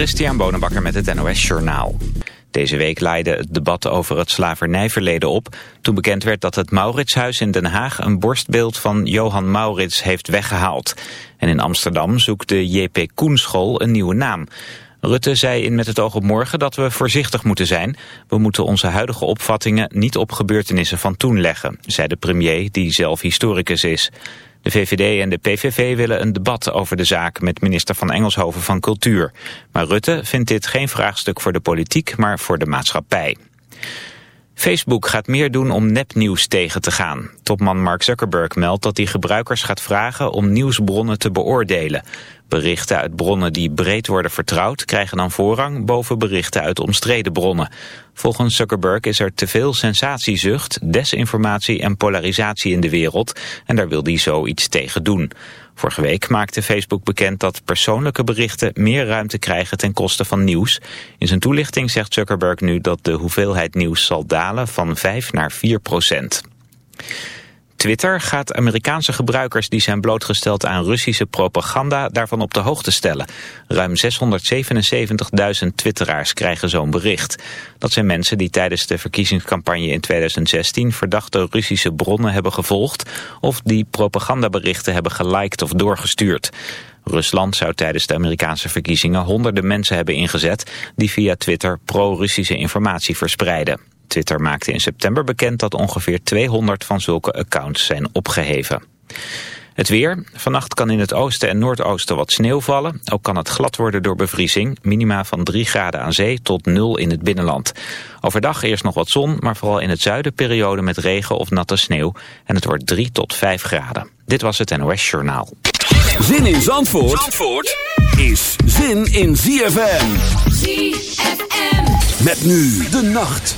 Christian Bonenbakker met het NOS Journaal. Deze week leidde het debat over het slavernijverleden op... toen bekend werd dat het Mauritshuis in Den Haag... een borstbeeld van Johan Maurits heeft weggehaald. En in Amsterdam zoekt de J.P. Koenschool een nieuwe naam. Rutte zei in Met het oog op morgen dat we voorzichtig moeten zijn. We moeten onze huidige opvattingen niet op gebeurtenissen van toen leggen... zei de premier die zelf historicus is. De VVD en de PVV willen een debat over de zaak met minister van Engelshoven van Cultuur. Maar Rutte vindt dit geen vraagstuk voor de politiek, maar voor de maatschappij. Facebook gaat meer doen om nepnieuws tegen te gaan. Topman Mark Zuckerberg meldt dat hij gebruikers gaat vragen om nieuwsbronnen te beoordelen. Berichten uit bronnen die breed worden vertrouwd krijgen dan voorrang boven berichten uit omstreden bronnen. Volgens Zuckerberg is er te veel sensatiezucht, desinformatie en polarisatie in de wereld en daar wil hij zoiets tegen doen. Vorige week maakte Facebook bekend dat persoonlijke berichten meer ruimte krijgen ten koste van nieuws. In zijn toelichting zegt Zuckerberg nu dat de hoeveelheid nieuws zal dalen van 5 naar 4 procent. Twitter gaat Amerikaanse gebruikers die zijn blootgesteld aan Russische propaganda daarvan op de hoogte stellen. Ruim 677.000 twitteraars krijgen zo'n bericht. Dat zijn mensen die tijdens de verkiezingscampagne in 2016 verdachte Russische bronnen hebben gevolgd of die propagandaberichten hebben geliked of doorgestuurd. Rusland zou tijdens de Amerikaanse verkiezingen honderden mensen hebben ingezet die via Twitter pro-Russische informatie verspreiden. Twitter maakte in september bekend dat ongeveer 200 van zulke accounts zijn opgeheven. Het weer. Vannacht kan in het oosten en noordoosten wat sneeuw vallen. Ook kan het glad worden door bevriezing. Minima van 3 graden aan zee tot 0 in het binnenland. Overdag eerst nog wat zon, maar vooral in het zuiden periode met regen of natte sneeuw. En het wordt 3 tot 5 graden. Dit was het NOS Journaal. Zin in Zandvoort, Zandvoort is zin in ZFM. ZFM. Met nu de nacht.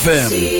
ZFM.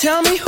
Tell me who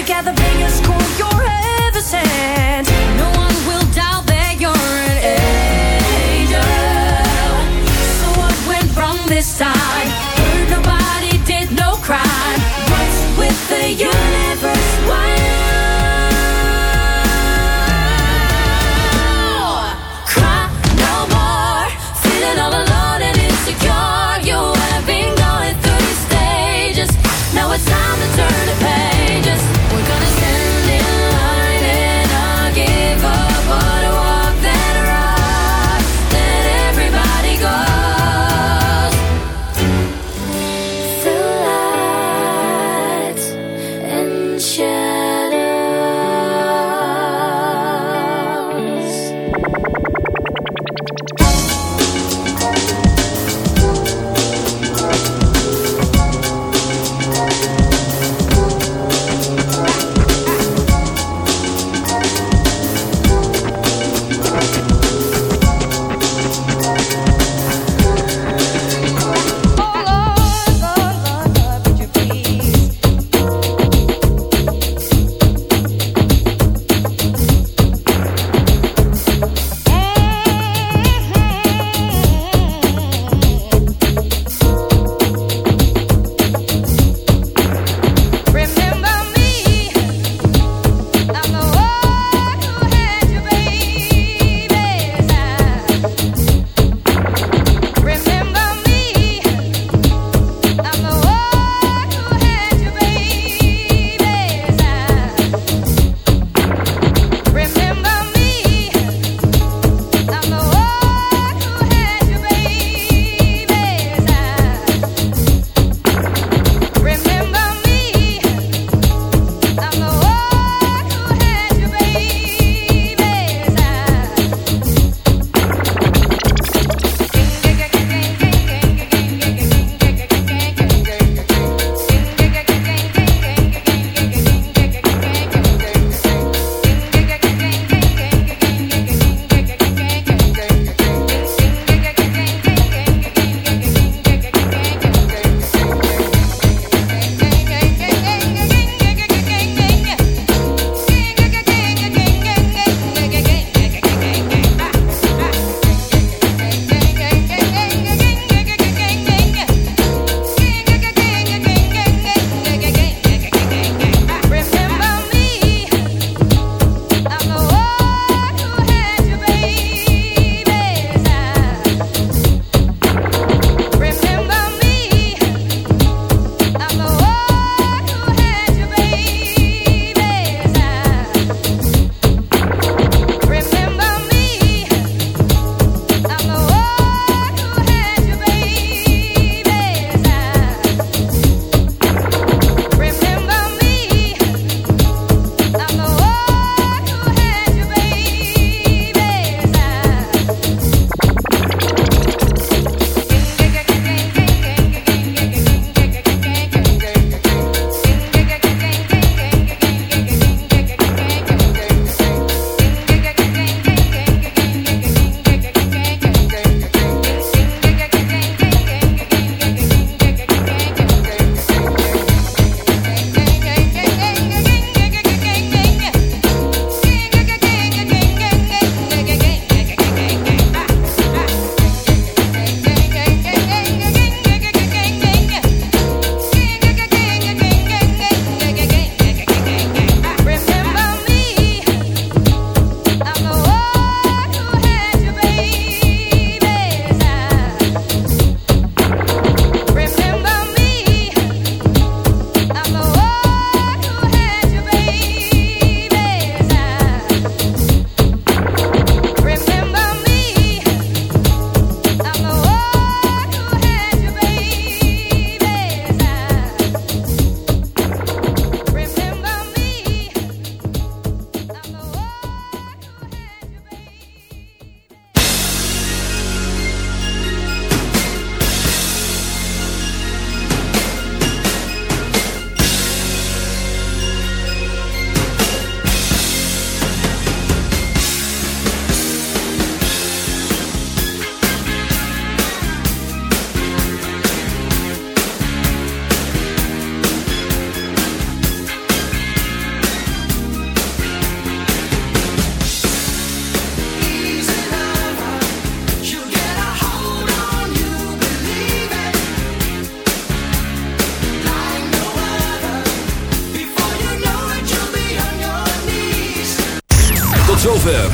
You got the biggest score you're ever. No one will doubt that you're an angel. So what went wrong this time? Heard nobody did no crime. What's with the?